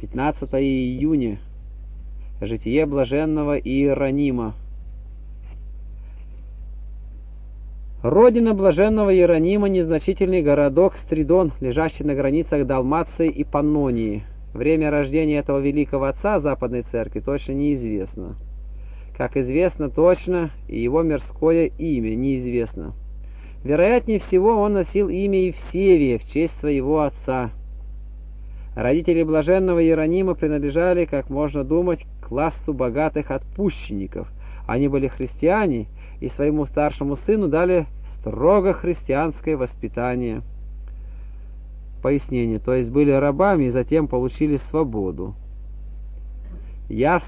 15 июня. Житие блаженного Иеронима. Родина блаженного Иеронима – незначительный городок Стридон, лежащий на границах Далмации и Паннонии. Время рождения этого великого отца Западной Церкви точно неизвестно. Как известно точно, и его мирское имя неизвестно. Вероятнее всего, он носил имя Евсевия в честь своего отца – Родители блаженного Иеронима принадлежали, как можно думать, к классу богатых отпущенников. Они были христиане и своему старшему сыну дали строго христианское воспитание. Пояснение, то есть были рабами и затем получили свободу. «Я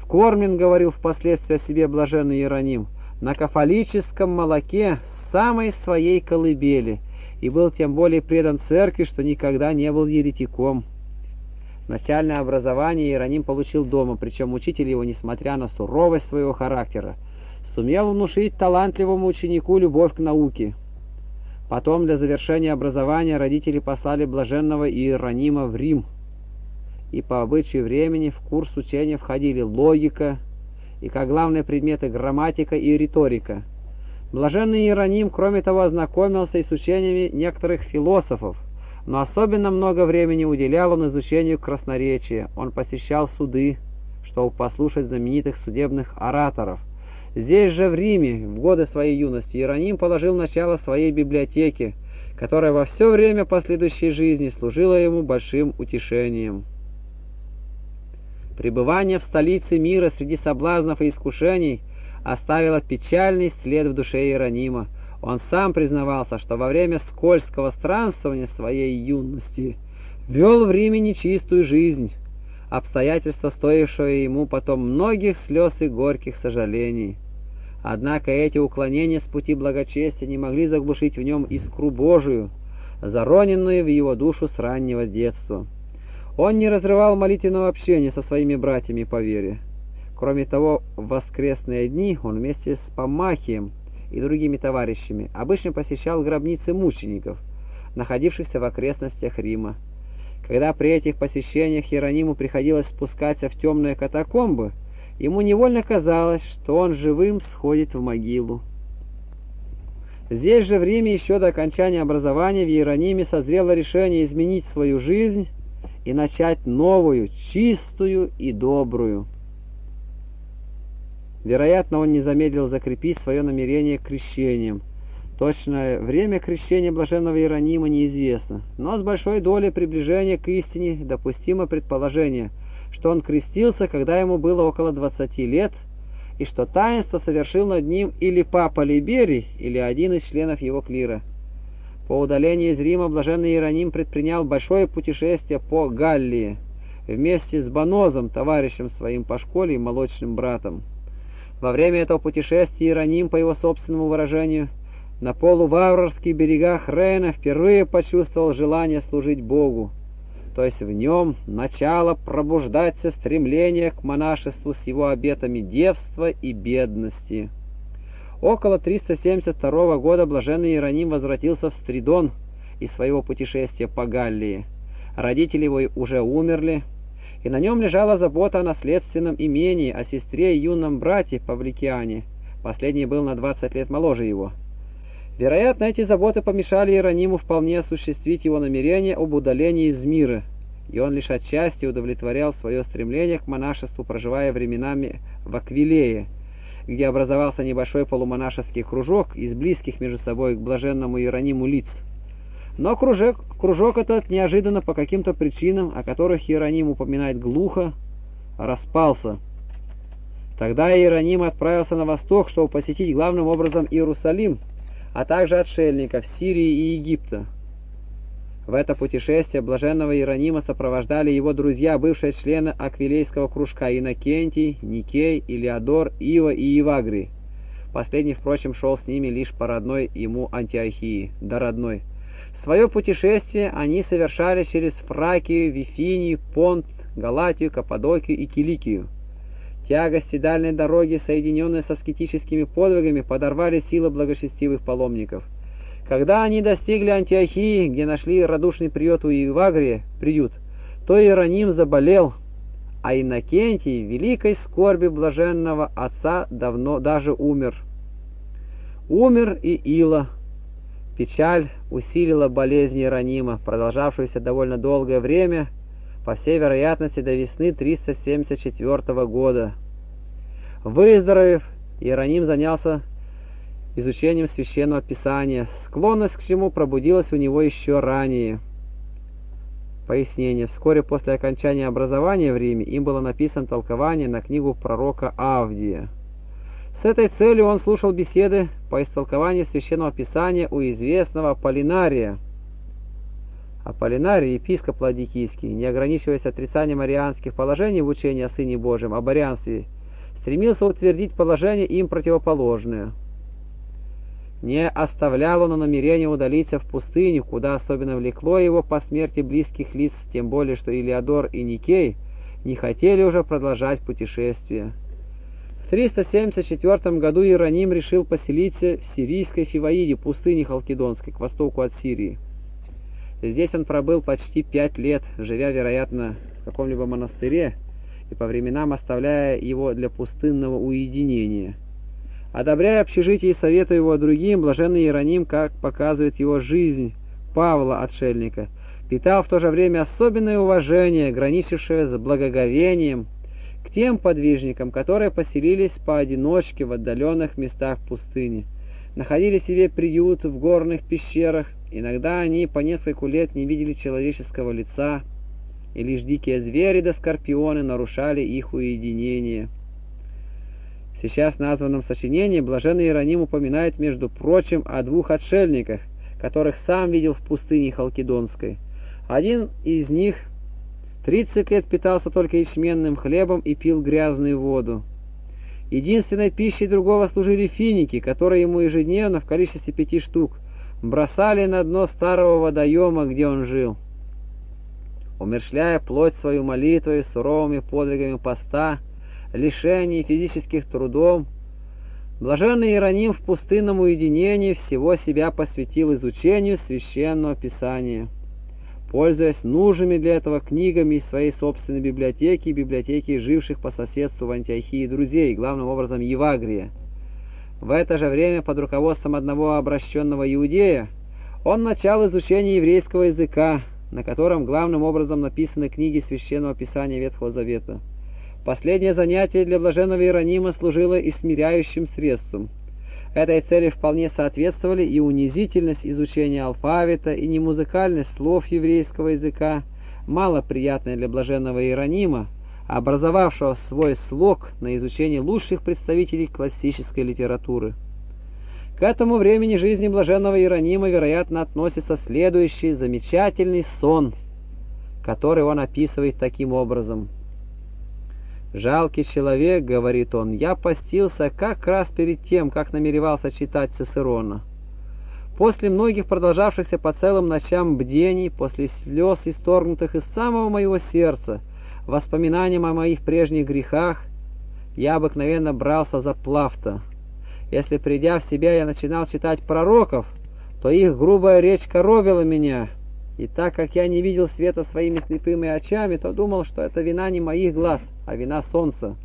скормен, — говорил впоследствии о себе блаженный Иероним, — на кафолическом молоке самой своей колыбели — и был тем более предан церкви, что никогда не был еретиком. Начальное образование Иероним получил дома, причем учитель его, несмотря на суровость своего характера, сумел внушить талантливому ученику любовь к науке. Потом для завершения образования родители послали блаженного Иеронима в Рим, и по обычаю времени в курс учения входили логика и как главные предметы грамматика и риторика – Блаженный Иероним, кроме того, ознакомился и с учениями некоторых философов, но особенно много времени уделял он изучению красноречия. Он посещал суды, чтобы послушать знаменитых судебных ораторов. Здесь же, в Риме, в годы своей юности, Иероним положил начало своей библиотеке, которая во все время последующей жизни служила ему большим утешением. Пребывание в столице мира среди соблазнов и искушений – оставила печальный след в душе Иеронима. Он сам признавался, что во время скользкого странствования своей юности вел в Риме нечистую жизнь, обстоятельства, стоившие ему потом многих слез и горьких сожалений. Однако эти уклонения с пути благочестия не могли заглушить в нем искру Божию, зароненную в его душу с раннего детства. Он не разрывал молитвенного общения со своими братьями по вере. Кроме того, в воскресные дни он вместе с Помахием и другими товарищами обычно посещал гробницы мучеников, находившихся в окрестностях Рима. Когда при этих посещениях Иерониму приходилось спускаться в темные катакомбы, ему невольно казалось, что он живым сходит в могилу. Здесь же в Риме еще до окончания образования в Иерониме созрело решение изменить свою жизнь и начать новую, чистую и добрую. Вероятно, он не замедлил закрепить свое намерение крещением. Точное время крещения блаженного Иеронима неизвестно, но с большой долей приближения к истине допустимо предположение, что он крестился, когда ему было около 20 лет, и что таинство совершил над ним или папа Либерий, или один из членов его клира. По удалению из Рима блаженный Иероним предпринял большое путешествие по Галлии вместе с Банозом, товарищем своим по школе и молочным братом. Во время этого путешествия Иероним, по его собственному выражению, на полуварварских берегах Рейна впервые почувствовал желание служить Богу, то есть в нем начало пробуждаться стремление к монашеству с его обетами девства и бедности. Около 372 года блаженный Иероним возвратился в Стридон из своего путешествия по Галлии. Родители его уже умерли, и на нем лежала забота о наследственном имении, о сестре и юном брате Павликиане. Последний был на 20 лет моложе его. Вероятно, эти заботы помешали Иерониму вполне осуществить его намерение об удалении из мира, и он лишь отчасти удовлетворял свое стремление к монашеству, проживая временами в Аквилее, где образовался небольшой полумонашеский кружок из близких между собой к блаженному Иерониму лиц. Но кружок, кружок этот неожиданно по каким-то причинам, о которых Иероним упоминает глухо, распался. Тогда Иероним отправился на восток, чтобы посетить главным образом Иерусалим, а также отшельников Сирии и Египта. В это путешествие блаженного Иеронима сопровождали его друзья, бывшие члены Аквилейского кружка Иннокентий, Никей, Илеодор, Ива и Ивагрий. Последний, впрочем, шел с ними лишь по родной ему Антиохии, до родной. Свое путешествие они совершали через Фракию, Вифинию, Понт, Галатию, Каппадокию и Киликию. Тягости дальней дороги, соединенные со скетическими подвигами, подорвали силы благочестивых паломников. Когда они достигли Антиохии, где нашли радушный приют у Евагрия, приют, то Иероним заболел, а Иннокентий в великой скорби блаженного отца давно даже умер. Умер и Ила. Печаль усилила болезнь Иеронима, продолжавшуюся довольно долгое время, по всей вероятности до весны 374 года. Выздоровев, Иероним занялся изучением священного писания, склонность к чему пробудилась у него еще ранее. Пояснение. Вскоре после окончания образования в Риме им было написано толкование на книгу пророка Авдия. С этой целью он слушал беседы по истолкованию священного писания у известного Полинария. Аполлинарий, епископ Ладикийский, не ограничиваясь отрицанием арианских положений в учении о Сыне Божьем, об арианстве, стремился утвердить положение им противоположное – не оставлял он намерения удалиться в пустыню, куда особенно влекло его по смерти близких лиц, тем более что Илиадор и Никей не хотели уже продолжать путешествие. В 374 году Иероним решил поселиться в сирийской Фиваиде, пустыне Халкидонской, к востоку от Сирии. Здесь он пробыл почти пять лет, живя, вероятно, в каком-либо монастыре и по временам оставляя его для пустынного уединения – Одобряя общежитие и советуя его другим, блаженный Иероним, как показывает его жизнь Павла Отшельника, питал в то же время особенное уважение, граничившее с благоговением, к тем подвижникам, которые поселились поодиночке в отдаленных местах пустыни, находили себе приют в горных пещерах, иногда они по нескольку лет не видели человеческого лица, и лишь дикие звери да скорпионы нарушали их уединение. Сейчас названном сочинении блаженный Иероним упоминает, между прочим, о двух отшельниках, которых сам видел в пустыне Халкидонской. Один из них тридцать лет питался только ячменным хлебом и пил грязную воду. Единственной пищей другого служили финики, которые ему ежедневно в количестве пяти штук бросали на дно старого водоема, где он жил. Умершляя плоть свою молитвой, суровыми подвигами поста, лишений, физических трудов, блаженный Иероним в пустынном уединении всего себя посвятил изучению священного писания, пользуясь нужными для этого книгами из своей собственной библиотеки и библиотеки живших по соседству в Антиохии друзей, главным образом Евагрия. В это же время под руководством одного обращенного иудея он начал изучение еврейского языка, на котором главным образом написаны книги Священного Писания Ветхого Завета. Последнее занятие для блаженного Иеронима служило и смиряющим средством. Этой цели вполне соответствовали и унизительность изучения алфавита, и немузыкальность слов еврейского языка, мало приятная для блаженного Иеронима, образовавшего свой слог на изучение лучших представителей классической литературы. К этому времени жизни блаженного Иеронима, вероятно, относится следующий замечательный сон, который он описывает таким образом – «Жалкий человек», — говорит он, — «я постился как раз перед тем, как намеревался читать Цицерона». После многих продолжавшихся по целым ночам бдений, после слез, исторгнутых из самого моего сердца, воспоминанием о моих прежних грехах, я обыкновенно брался за Плафта. Если, придя в себя, я начинал читать пророков, то их грубая речь коробила меня, и так как я не видел света своими слепыми очами, то думал, что это вина не моих глаз, а вина солнца.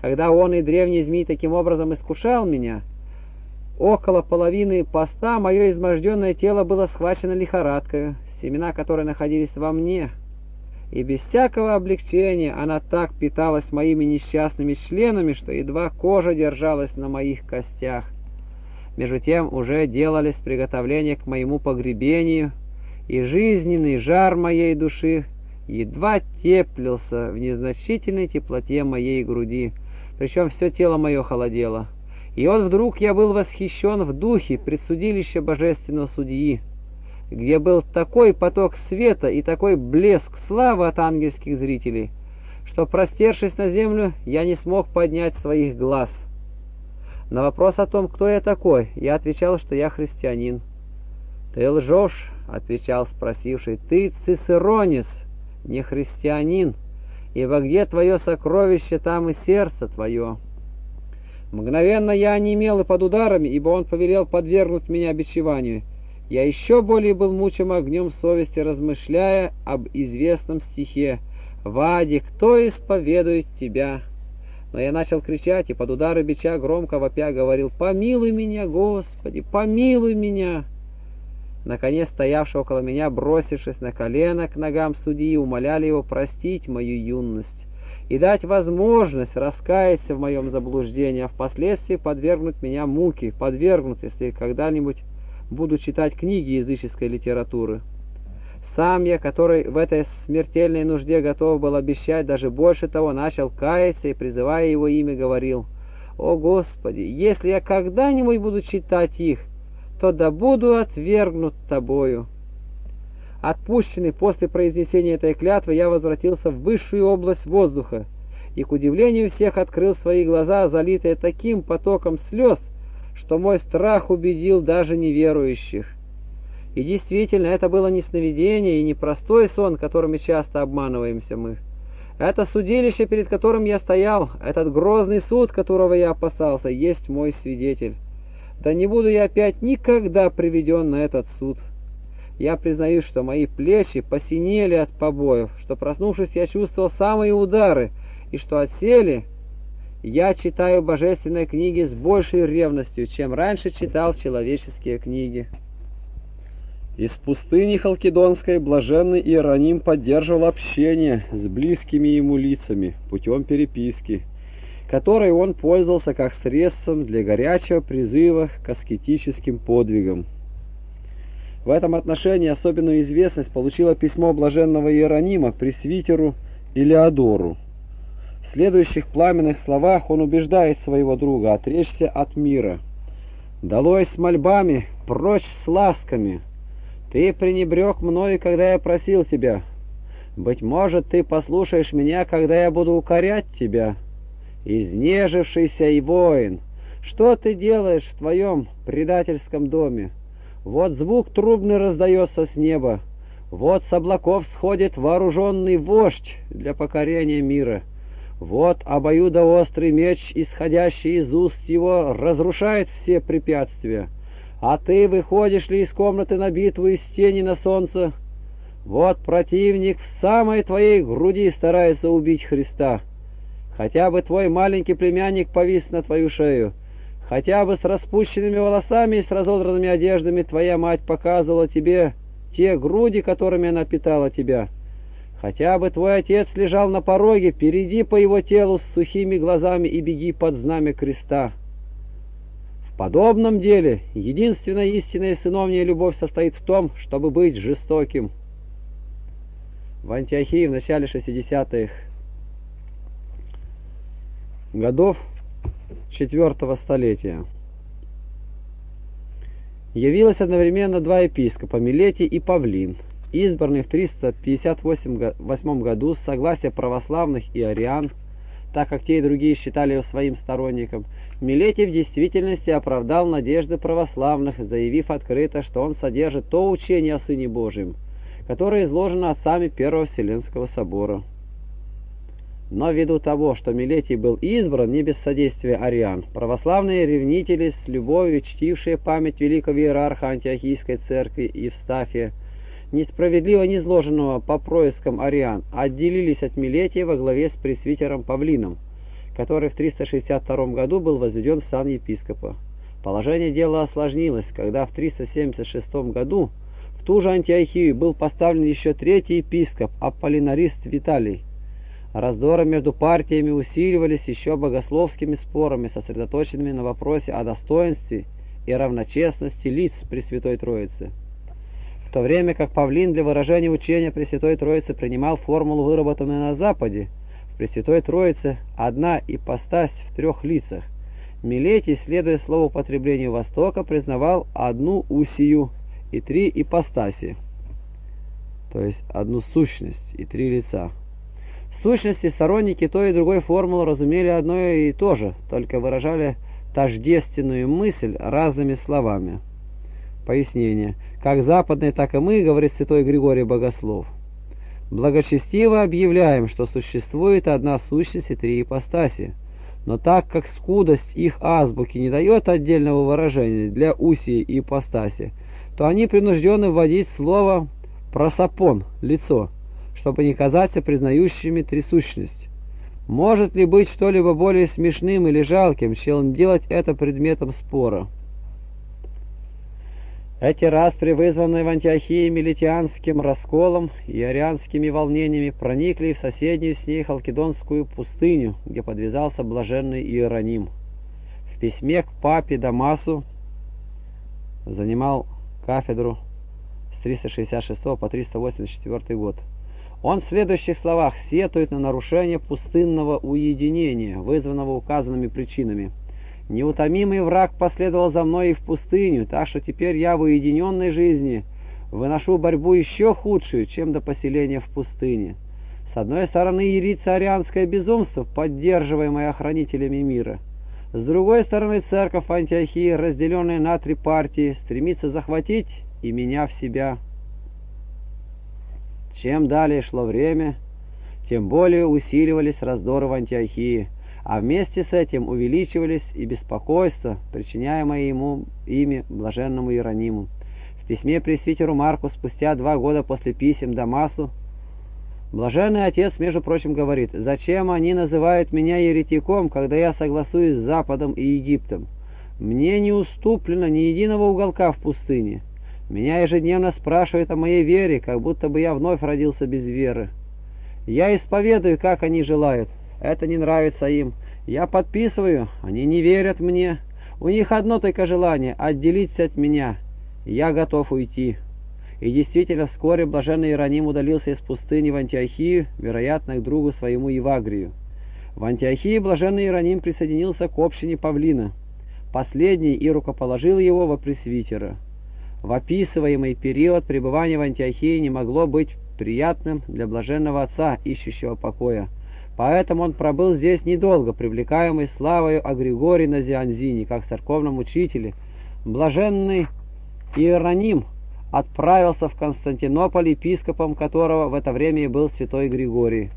Когда он и древний змей таким образом искушал меня, около половины поста мое изможденное тело было схвачено лихорадкой, семена которой находились во мне, и без всякого облегчения она так питалась моими несчастными членами, что едва кожа держалась на моих костях. Между тем уже делались приготовления к моему погребению, и жизненный жар моей души едва теплился в незначительной теплоте моей груди, причем все тело мое холодело. И вот вдруг я был восхищен в духе предсудилища божественного судьи, где был такой поток света и такой блеск славы от ангельских зрителей, что, простершись на землю, я не смог поднять своих глаз. На вопрос о том, кто я такой, я отвечал, что я христианин. «Ты лжешь», — отвечал спросивший, — «ты цицеронис, не христианин, ибо где твое сокровище, там и сердце твое». Мгновенно я онемел и под ударами, ибо он повелел подвергнуть меня бичеванию. я еще более был мучим огнем совести, размышляя об известном стихе «Вади, кто исповедует тебя?» Но я начал кричать и под удары бича громко вопя говорил «Помилуй меня, Господи, помилуй меня!» Наконец, стоявший около меня, бросившись на колено к ногам судьи, умоляли его простить мою юность и дать возможность раскаяться в моем заблуждении, а впоследствии подвергнуть меня муке, подвергнуть, если когда-нибудь буду читать книги языческой литературы. Сам я, который в этой смертельной нужде готов был обещать даже больше того, начал каяться и, призывая его имя, говорил, «О Господи, если я когда-нибудь буду читать их, то да буду отвергнут Тобою». Отпущенный после произнесения этой клятвы, я возвратился в высшую область воздуха и, к удивлению всех, открыл свои глаза, залитые таким потоком слез, что мой страх убедил даже неверующих. И действительно, это было не сновидение и не простой сон, которыми часто обманываемся мы. Это судилище, перед которым я стоял, этот грозный суд, которого я опасался, есть мой свидетель. Да не буду я опять никогда приведен на этот суд. Я признаю, что мои плечи посинели от побоев, что проснувшись я чувствовал самые удары, и что отсели я читаю божественные книги с большей ревностью, чем раньше читал человеческие книги. Из пустыни Халкидонской блаженный Иероним поддерживал общение с близкими ему лицами путем переписки, которой он пользовался как средством для горячего призыва к аскетическим подвигам. В этом отношении особенную известность получило письмо блаженного Иеронима пресвитеру Илеодору. В следующих пламенных словах он убеждает своего друга отречься от мира. «Долой с мольбами, прочь с ласками!» Ты пренебрег мною, когда я просил тебя. Быть может, ты послушаешь меня, когда я буду укорять тебя. Изнежившийся и воин, что ты делаешь в твоем предательском доме? Вот звук трубный раздается с неба, вот с облаков сходит вооруженный вождь для покорения мира. Вот обоюдоострый меч, исходящий из уст его, разрушает все препятствия. А ты выходишь ли из комнаты на битву из тени на солнце? Вот противник в самой твоей груди старается убить Христа. Хотя бы твой маленький племянник повис на твою шею. Хотя бы с распущенными волосами и с разодранными одеждами твоя мать показывала тебе те груди, которыми она питала тебя. Хотя бы твой отец лежал на пороге, перейди по его телу с сухими глазами и беги под знамя креста. В подобном деле единственная истинная сыновняя любовь состоит в том, чтобы быть жестоким. В Антиохии в начале 60-х годов четвертого столетия явилось одновременно два епископа Милетий и Павлин, избранный в 358 году с согласия православных и ариан, так как те и другие считали его своим сторонником, Милетий в действительности оправдал надежды православных, заявив открыто, что он содержит то учение о Сыне Божьем, которое изложено отцами Первого Вселенского Собора. Но ввиду того, что Милетий был избран не без содействия ариан, православные ревнители, с любовью чтившие память великого иерарха Антиохийской церкви Евстафия, несправедливо низложенного по проискам ариан, отделились от Милетия во главе с пресвитером Павлином – который в 362 году был возведен в сан епископа. Положение дела осложнилось, когда в 376 году в ту же Антиохию был поставлен еще третий епископ, Аполлинарист Виталий. Раздоры между партиями усиливались еще богословскими спорами, сосредоточенными на вопросе о достоинстве и равночестности лиц Пресвятой Троицы. В то время как Павлин для выражения учения Пресвятой Троицы принимал формулу, выработанную на Западе, Пресвятой Троице одна ипостась в трех лицах. Милетий, следуя слову употреблению Востока, признавал одну усию и три ипостаси, то есть одну сущность и три лица. В сущности, сторонники той и другой формулы разумели одно и то же, только выражали тождественную мысль разными словами. Пояснение. Как западные, так и мы, говорит святой Григорий Богослов. Благочестиво объявляем, что существует одна сущность и три ипостаси. Но так как скудость их азбуки не дает отдельного выражения для усии и ипостаси, то они принуждены вводить слово «просопон» — лицо, чтобы не казаться признающими трясущность. Может ли быть что-либо более смешным или жалким, чем делать это предметом спора? Эти распри, вызванные в Антиохии милитианским расколом и арианскими волнениями, проникли в соседнюю с ней Халкидонскую пустыню, где подвязался блаженный Иероним. В письме к папе Дамасу занимал кафедру с 366 по 384 год. Он в следующих словах сетует на нарушение пустынного уединения, вызванного указанными причинами – Неутомимый враг последовал за мной и в пустыню, так что теперь я в уединенной жизни выношу борьбу еще худшую, чем до поселения в пустыне. С одной стороны ярится арианское безумство, поддерживаемое охранителями мира. С другой стороны церковь Антиохии, разделенная на три партии, стремится захватить и меня в себя. Чем далее шло время, тем более усиливались раздоры в Антиохии – а вместе с этим увеличивались и беспокойства, причиняемые ему ими блаженному Иерониму. В письме пресвитеру Марку спустя два года после писем Дамасу Блаженный Отец, между прочим, говорит, «Зачем они называют меня еретиком, когда я согласуюсь с Западом и Египтом? Мне не уступлено ни единого уголка в пустыне. Меня ежедневно спрашивают о моей вере, как будто бы я вновь родился без веры. Я исповедую, как они желают, это не нравится им. Я подписываю, они не верят мне. У них одно только желание – отделиться от меня. Я готов уйти. И действительно, вскоре блаженный Иероним удалился из пустыни в Антиохию, вероятно, к другу своему Евагрию. В Антиохии блаженный Иероним присоединился к общине Павлина. Последний и рукоположил его во пресвитера. В описываемый период пребывания в Антиохии не могло быть приятным для блаженного отца, ищущего покоя. Поэтому он пробыл здесь недолго, привлекаемый славою о Григории Назианзине, как церковном учителе. Блаженный Иероним отправился в Константинополь, епископом которого в это время и был святой Григорий.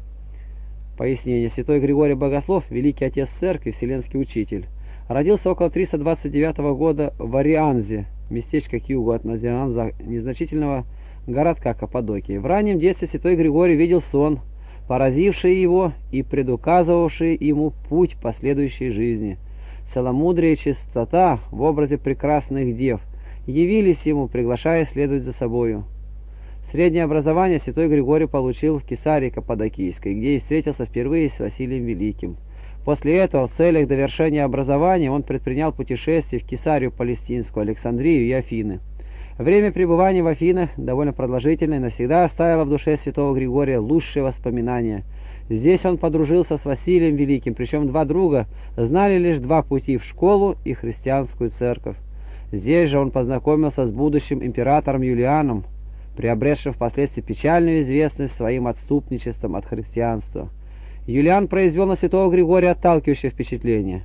Пояснение. Святой Григорий Богослов, великий отец церкви, вселенский учитель. Родился около 329 года в Арианзе, местечко к югу от Назианза, незначительного городка Каппадокии. В раннем детстве святой Григорий видел сон – поразившие его и предуказывавшие ему путь последующей жизни. Целомудрие и чистота в образе прекрасных дев явились ему, приглашая следовать за собою. Среднее образование святой Григорий получил в Кесарии Каппадокийской, где и встретился впервые с Василием Великим. После этого в целях довершения образования он предпринял путешествие в Кесарию Палестинскую, Александрию и Афины. Время пребывания в Афинах, довольно продолжительное, навсегда оставило в душе святого Григория лучшие воспоминания. Здесь он подружился с Василием Великим, причем два друга знали лишь два пути в школу и христианскую церковь. Здесь же он познакомился с будущим императором Юлианом, приобретшим впоследствии печальную известность своим отступничеством от христианства. Юлиан произвел на святого Григория отталкивающее впечатление.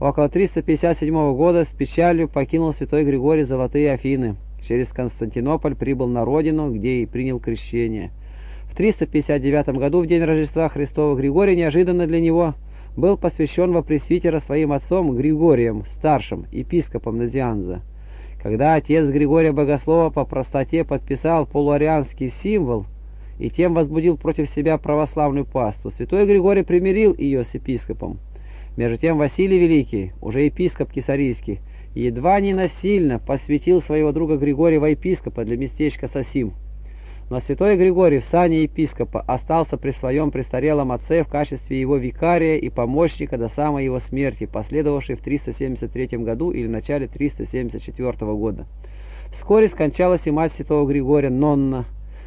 Около 357 года с печалью покинул святой Григорий Золотые Афины – через Константинополь прибыл на родину, где и принял крещение. В 359 году, в день Рождества Христова, Григорий неожиданно для него был посвящен во пресвитера своим отцом Григорием, старшим, епископом Назианза. Когда отец Григория Богослова по простоте подписал полуарианский символ и тем возбудил против себя православную паству, святой Григорий примирил ее с епископом. Между тем Василий Великий, уже епископ Кесарийский, едва не насильно посвятил своего друга Григория в епископа для местечка Сосим. Но святой Григорий в сане епископа остался при своем престарелом отце в качестве его викария и помощника до самой его смерти, последовавшей в 373 году или начале 374 года. Вскоре скончалась и мать святого Григория, Нонна.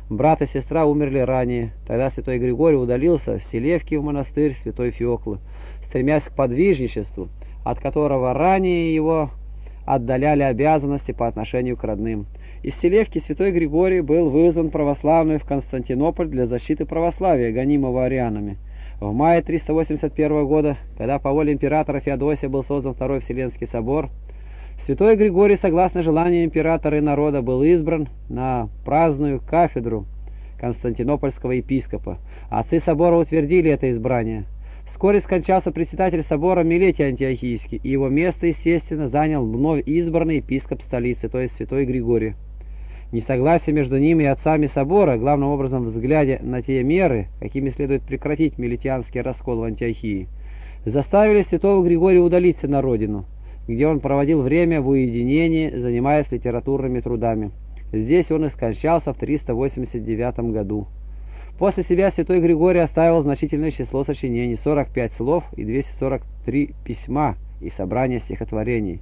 Брат и сестра умерли ранее. Тогда святой Григорий удалился в Селевки в монастырь святой Феоклы, стремясь к подвижничеству, от которого ранее его отдаляли обязанности по отношению к родным. Из Селевки святой Григорий был вызван православный в Константинополь для защиты православия, гонимого арианами. В мае 381 года, когда по воле императора Феодосия был создан Второй Вселенский собор, святой Григорий, согласно желанию императора и народа, был избран на праздную кафедру константинопольского епископа. Отцы собора утвердили это избрание – Вскоре скончался председатель собора Милетий Антиохийский, и его место, естественно, занял вновь избранный епископ столицы, то есть святой Григорий. Несогласие между ними и отцами собора, главным образом взглядя на те меры, какими следует прекратить милитианский раскол в Антиохии, заставили святого Григория удалиться на родину, где он проводил время в уединении, занимаясь литературными трудами. Здесь он и скончался в 389 году. После себя святой Григорий оставил значительное число сочинений, 45 слов и 243 письма и собрания стихотворений.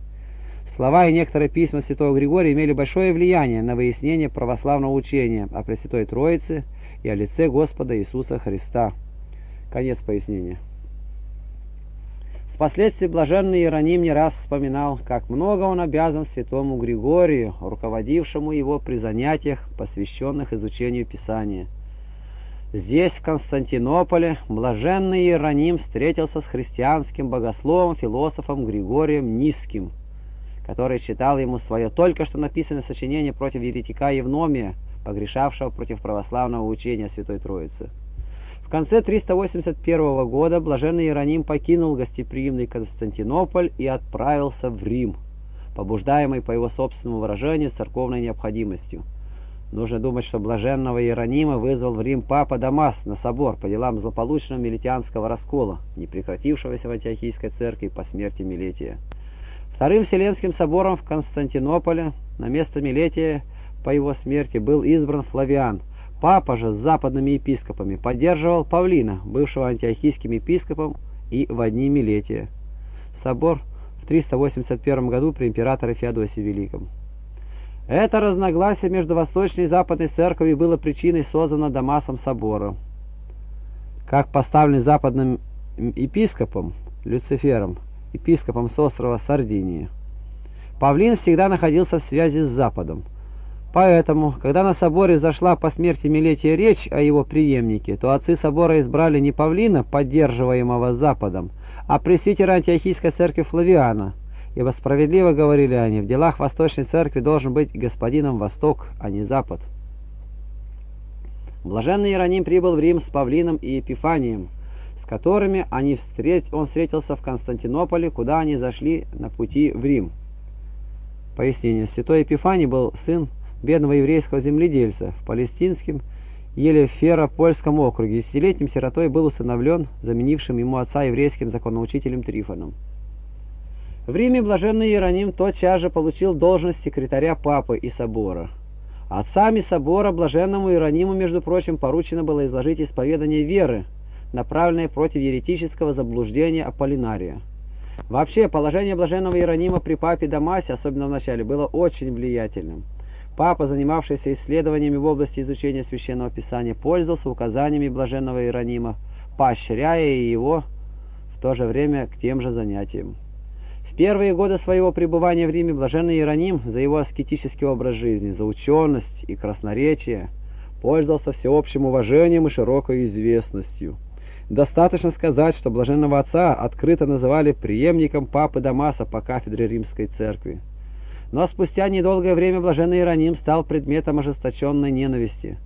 Слова и некоторые письма святого Григория имели большое влияние на выяснение православного учения о Пресвятой Троице и о лице Господа Иисуса Христа. Конец пояснения. Впоследствии блаженный Иероним не раз вспоминал, как много он обязан святому Григорию, руководившему его при занятиях, посвященных изучению Писания. Здесь, в Константинополе, блаженный Иероним встретился с христианским богословом, философом Григорием Низким – который читал ему свое только что написанное сочинение против еретика Евномия, погрешавшего против православного учения Святой Троицы. Конце 381 года блаженный Иероним покинул гостеприимный Константинополь и отправился в Рим, побуждаемый по его собственному выражению церковной необходимостью. Нужно думать, что блаженного Иеронима вызвал в Рим папа Дамас на собор по делам злополучного милитианского раскола, не прекратившегося в Антиохийской церкви по смерти Милетия. Вторым Вселенским собором в Константинополе на место Милетия по его смерти был избран Флавиан. Папа же с западными епископами поддерживал Павлина, бывшего антиохийским епископом, и в одни Милетия. Собор в 381 году при императоре Феодосии Великом. Это разногласие между Восточной и Западной Церковью было причиной создана Дамасом собора. Как поставленный западным епископом Люцифером, епископом с острова Сардинии. Павлин всегда находился в связи с Западом. Поэтому, когда на соборе зашла по смерти Милетия речь о его преемнике, то отцы собора избрали не Павлина, поддерживаемого Западом, а пресвитера Антиохийской церкви Флавиана, ибо справедливо говорили они, в делах Восточной церкви должен быть господином Восток, а не Запад. Блаженный Иероним прибыл в Рим с Павлином и Епифанием, с которыми они встреч... он встретился в Константинополе, куда они зашли на пути в Рим. Пояснение. Святой Епифаний был сын бедного еврейского земледельца в палестинском Елеферопольском округе. Десятилетним сиротой был усыновлен заменившим ему отца еврейским законоучителем Трифоном. В Риме блаженный Иероним тотчас же получил должность секретаря папы и собора. Отцами собора блаженному Иерониму, между прочим, поручено было изложить исповедание веры, направленные против еретического заблуждения Аполлинария. Вообще, положение блаженного Иеронима при папе Дамасе, особенно в начале, было очень влиятельным. Папа, занимавшийся исследованиями в области изучения Священного Писания, пользовался указаниями блаженного Иеронима, поощряя его в то же время к тем же занятиям. В первые годы своего пребывания в Риме блаженный Иероним за его аскетический образ жизни, за ученость и красноречие пользовался всеобщим уважением и широкой известностью. Достаточно сказать, что блаженного отца открыто называли преемником папы Дамаса по кафедре Римской церкви. Но спустя недолгое время блаженный Иероним стал предметом ожесточенной ненависти.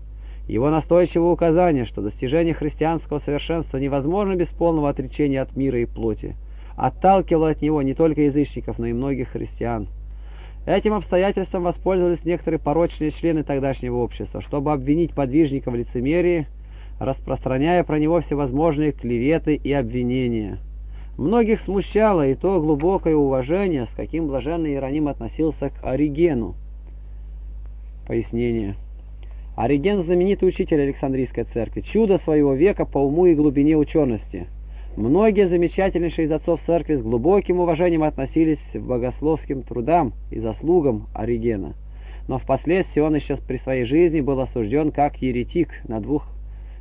Его настойчивое указание, что достижение христианского совершенства невозможно без полного отречения от мира и плоти, отталкивало от него не только язычников, но и многих христиан. Этим обстоятельством воспользовались некоторые порочные члены тогдашнего общества, чтобы обвинить подвижника в лицемерии распространяя про него всевозможные клеветы и обвинения. Многих смущало и то глубокое уважение, с каким блаженный Иероним относился к Оригену. Пояснение. Ориген – знаменитый учитель Александрийской церкви, чудо своего века по уму и глубине учености. Многие замечательнейшие из отцов церкви с глубоким уважением относились к богословским трудам и заслугам Оригена. Но впоследствии он еще при своей жизни был осужден как еретик на двух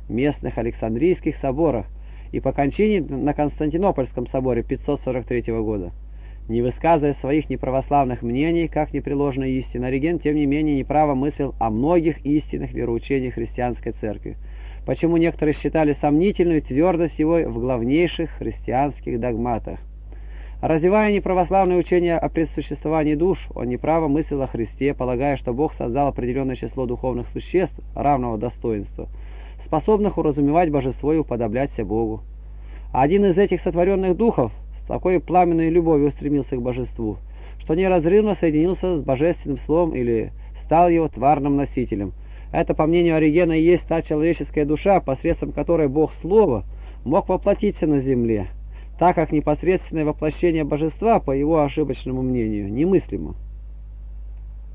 местных Александрийских соборах и по кончине на Константинопольском соборе 543 года. Не высказывая своих неправославных мнений, как непреложная истина, Ориген, тем не менее, неправо мыслил о многих истинных вероучениях христианской церкви, почему некоторые считали сомнительную твердость его в главнейших христианских догматах. Развивая неправославное учение о предсуществовании душ, он неправо мыслил о Христе, полагая, что Бог создал определенное число духовных существ равного достоинства – способных уразумевать божество и уподобляться Богу. один из этих сотворенных духов с такой пламенной любовью устремился к божеству, что неразрывно соединился с божественным словом или стал его тварным носителем. Это, по мнению Оригена, и есть та человеческая душа, посредством которой Бог Слова мог воплотиться на земле, так как непосредственное воплощение божества, по его ошибочному мнению, немыслимо.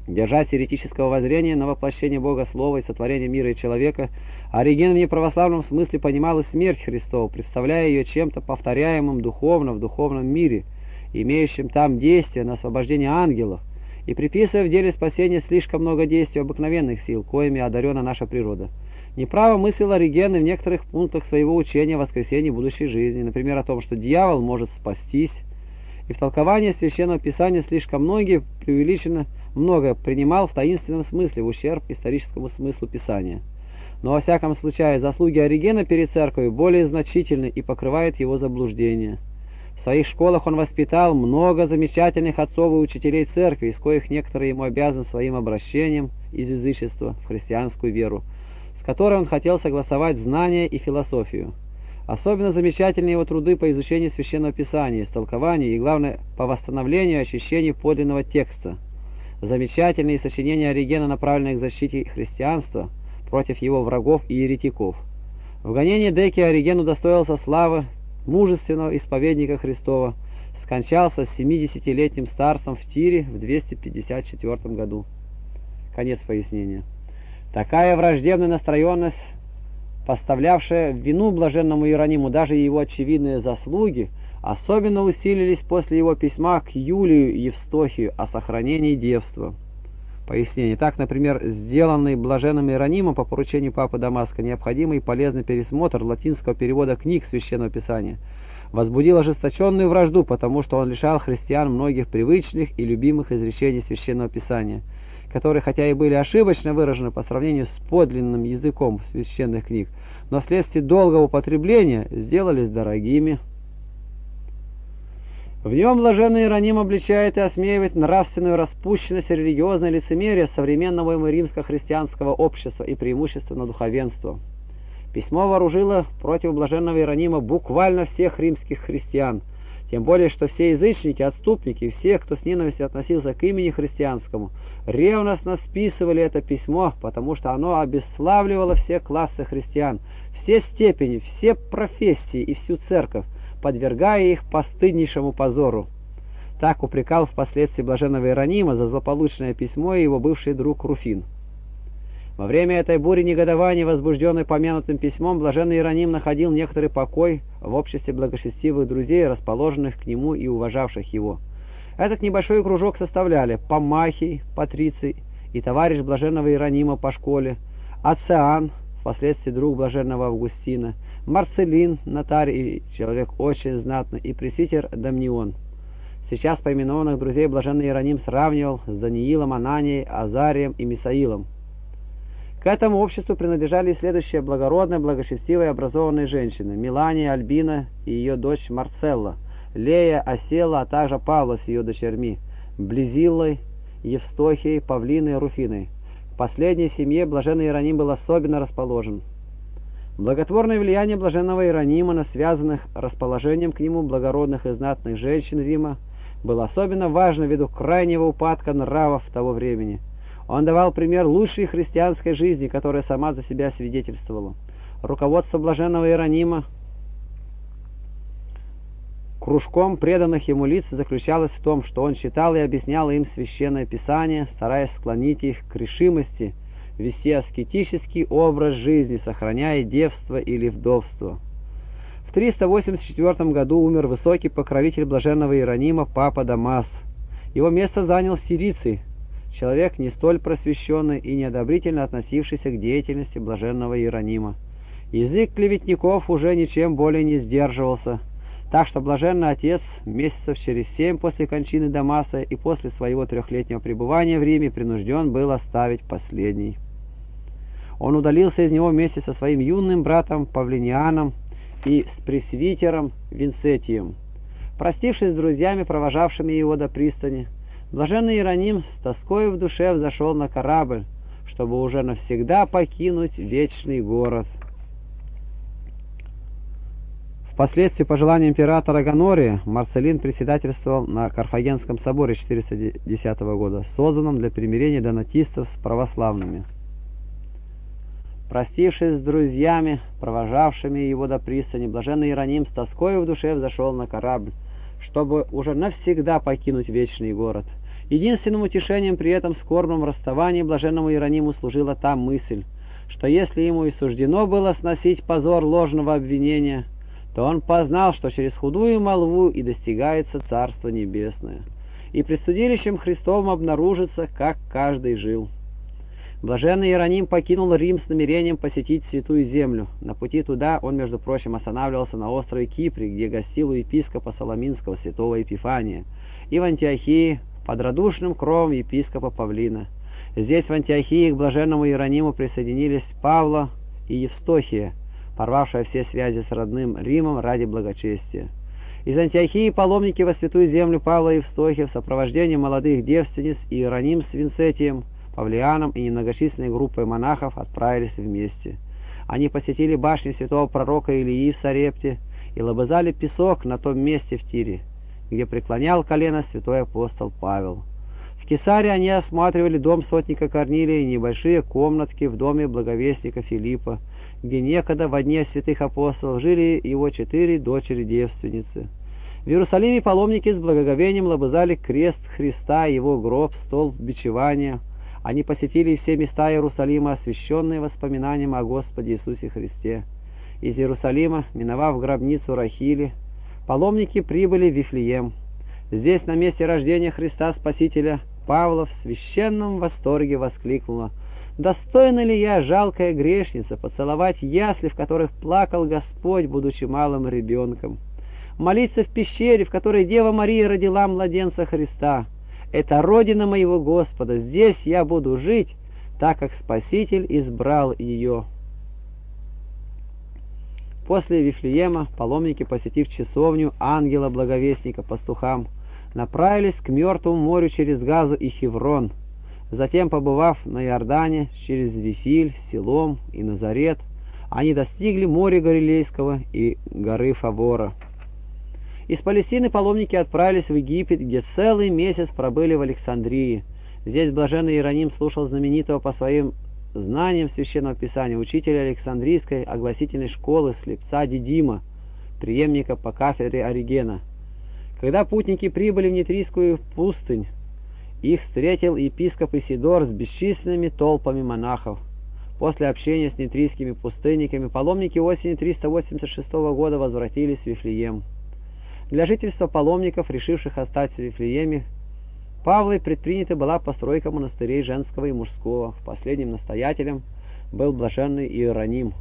Держась еретического воззрения на воплощение Бога Слова и сотворение мира и человека, Ориген в неправославном смысле понимал и смерть Христову, представляя ее чем-то повторяемым духовно в духовном мире, имеющим там действие на освобождение ангелов, и приписывая в деле спасения слишком много действий обыкновенных сил, коими одарена наша природа. Неправо мыслил Ориген в некоторых пунктах своего учения о воскресении будущей жизни, например, о том, что дьявол может спастись, и в толковании Священного Писания слишком многие преувеличенно много принимал в таинственном смысле, в ущерб историческому смыслу Писания. Но во всяком случае заслуги Оригена перед церковью более значительны и покрывают его заблуждения. В своих школах он воспитал много замечательных отцов и учителей церкви, из коих некоторые ему обязаны своим обращением из язычества в христианскую веру, с которой он хотел согласовать знания и философию. Особенно замечательны его труды по изучению Священного Писания, истолкованию и, главное, по восстановлению и ощущению подлинного текста. Замечательные сочинения Оригена, направленные к защите христианства против его врагов и еретиков. В гонении Деки Ориген удостоился славы мужественного исповедника Христова, скончался с 70-летним старцем в Тире в 254 году. Конец пояснения. Такая враждебная настроенность, поставлявшая вину блаженному Иерониму даже его очевидные заслуги – особенно усилились после его письма к Юлию Евстохию о сохранении девства. Пояснение. Так, например, сделанный блаженным Иеронимом по поручению Папы Дамаска необходимый и полезный пересмотр латинского перевода книг Священного Писания возбудил ожесточенную вражду, потому что он лишал христиан многих привычных и любимых изречений Священного Писания, которые, хотя и были ошибочно выражены по сравнению с подлинным языком священных книг, но вследствие долгого употребления сделались дорогими. В нем блаженный Иероним обличает и осмеивает нравственную распущенность и религиозное лицемерие современного ему римско-христианского общества и преимущественно духовенства. Письмо вооружило против блаженного Иеронима буквально всех римских христиан, тем более, что все язычники, отступники все, кто с ненавистью относился к имени христианскому, ревностно списывали это письмо, потому что оно обесславливало все классы христиан, все степени, все профессии и всю церковь, подвергая их постыднейшему позору. Так упрекал впоследствии блаженного Иеронима за злополучное письмо его бывший друг Руфин. Во время этой бури негодования, возбужденной помянутым письмом, блаженный Иероним находил некоторый покой в обществе благочестивых друзей, расположенных к нему и уважавших его. Этот небольшой кружок составляли Помахий, Патриций и товарищ блаженного Иеронима по школе, Ациан, впоследствии друг блаженного Августина, Марцелин, нотарий, человек очень знатный, и пресвитер Дамнион. Сейчас поименованных друзей блаженный Иероним сравнивал с Даниилом, Ананией, Азарием и Мисаилом. К этому обществу принадлежали следующие благородные, благочестивые образованные женщины. Милания, Альбина и ее дочь Марцелла, Лея, Осела, а также Павла с ее дочерьми, Близиллой, Евстохией, Павлиной и Руфиной. В последней семье блаженный Иероним был особенно расположен. Благотворное влияние блаженного Иеронима на связанных расположением к нему благородных и знатных женщин Рима было особенно важно ввиду крайнего упадка нравов того времени. Он давал пример лучшей христианской жизни, которая сама за себя свидетельствовала. Руководство блаженного Иеронима кружком преданных ему лиц заключалось в том, что он читал и объяснял им священное писание, стараясь склонить их к решимости – вести аскетический образ жизни, сохраняя девство или вдовство. В 384 году умер высокий покровитель блаженного Иеронима Папа Дамас. Его место занял Сириций, человек не столь просвещенный и неодобрительно относившийся к деятельности блаженного Иеронима. Язык клеветников уже ничем более не сдерживался, так что блаженный отец месяцев через семь после кончины Дамаса и после своего трехлетнего пребывания в Риме принужден был оставить последний. Он удалился из него вместе со своим юным братом Павлинианом и с пресвитером Винсетием. Простившись с друзьями, провожавшими его до пристани, блаженный Иероним с тоской в душе взошел на корабль, чтобы уже навсегда покинуть вечный город. Впоследствии, по желанию императора Гонория, Марселин председательствовал на Карфагенском соборе 410 года, созданном для примирения донатистов с православными. Простившись с друзьями, провожавшими его до пристани, блаженный Иероним с тоской в душе взошел на корабль, чтобы уже навсегда покинуть вечный город. Единственным утешением при этом скорбном расставании блаженному Иерониму служила та мысль, что если ему и суждено было сносить позор ложного обвинения, то он познал, что через худую молву и достигается Царство Небесное, и пред судилищем Христовым обнаружится, как каждый жил. Блаженный Иероним покинул Рим с намерением посетить Святую Землю. На пути туда он, между прочим, останавливался на острове Кипре, где гостил у епископа Соломинского святого Епифания, и в Антиохии под радушным кровом епископа Павлина. Здесь, в Антиохии, к блаженному Иерониму присоединились Павла и Евстохия, порвавшая все связи с родным Римом ради благочестия. Из Антиохии паломники во святую землю Павла и Евстохия в сопровождении молодых девственниц и Иероним с Винцетием, Павлианом и немногочисленной группой монахов отправились вместе. Они посетили башни святого пророка Илии в Сарепте и лобызали песок на том месте в Тире, где преклонял колено святой апостол Павел. В Кесаре они осматривали дом сотника Корнилия и небольшие комнатки в доме благовестника Филиппа, где некогда во дне святых апостолов жили его четыре дочери-девственницы. В Иерусалиме паломники с благоговением лобызали крест Христа, его гроб, стол бичевания. Они посетили все места Иерусалима, освященные воспоминанием о Господе Иисусе Христе. Из Иерусалима, миновав гробницу Рахили, паломники прибыли в Вифлеем. Здесь, на месте рождения Христа Спасителя, Павла в священном восторге воскликнула «Достойна ли я, жалкая грешница, поцеловать ясли, в которых плакал Господь, будучи малым ребенком? Молиться в пещере, в которой Дева Мария родила младенца Христа? Это родина моего Господа, здесь я буду жить, так как Спаситель избрал ее». После Вифлеема паломники, посетив часовню ангела-благовестника пастухам, направились к Мертвому морю через Газу и Хеврон. Затем, побывав на Иордане, через Вифиль, Силом и Назарет, они достигли моря Галилейского и горы Фавора. Из Палестины паломники отправились в Египет, где целый месяц пробыли в Александрии. Здесь блаженный Иероним слушал знаменитого по своим знаниям Священного Писания учителя Александрийской огласительной школы слепца Дидима, преемника по кафедре Оригена – когда путники прибыли в Нитрийскую пустынь, их встретил епископ Исидор с бесчисленными толпами монахов. После общения с нитрийскими пустынниками паломники осенью 386 года возвратились в Вифлеем. Для жительства паломников, решивших остаться в Вифлееме, Павлой предпринята была постройка монастырей женского и мужского. В последнем настоятелем был блаженный Иероним.